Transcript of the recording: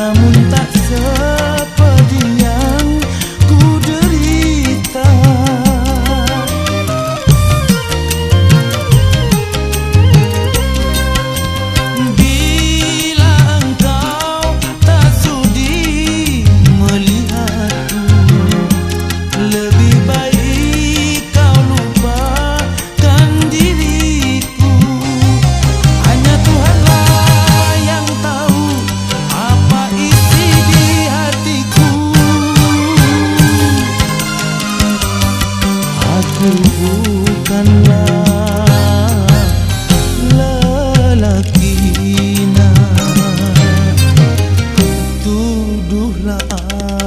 namun tak aku bukanlah Tuduhlah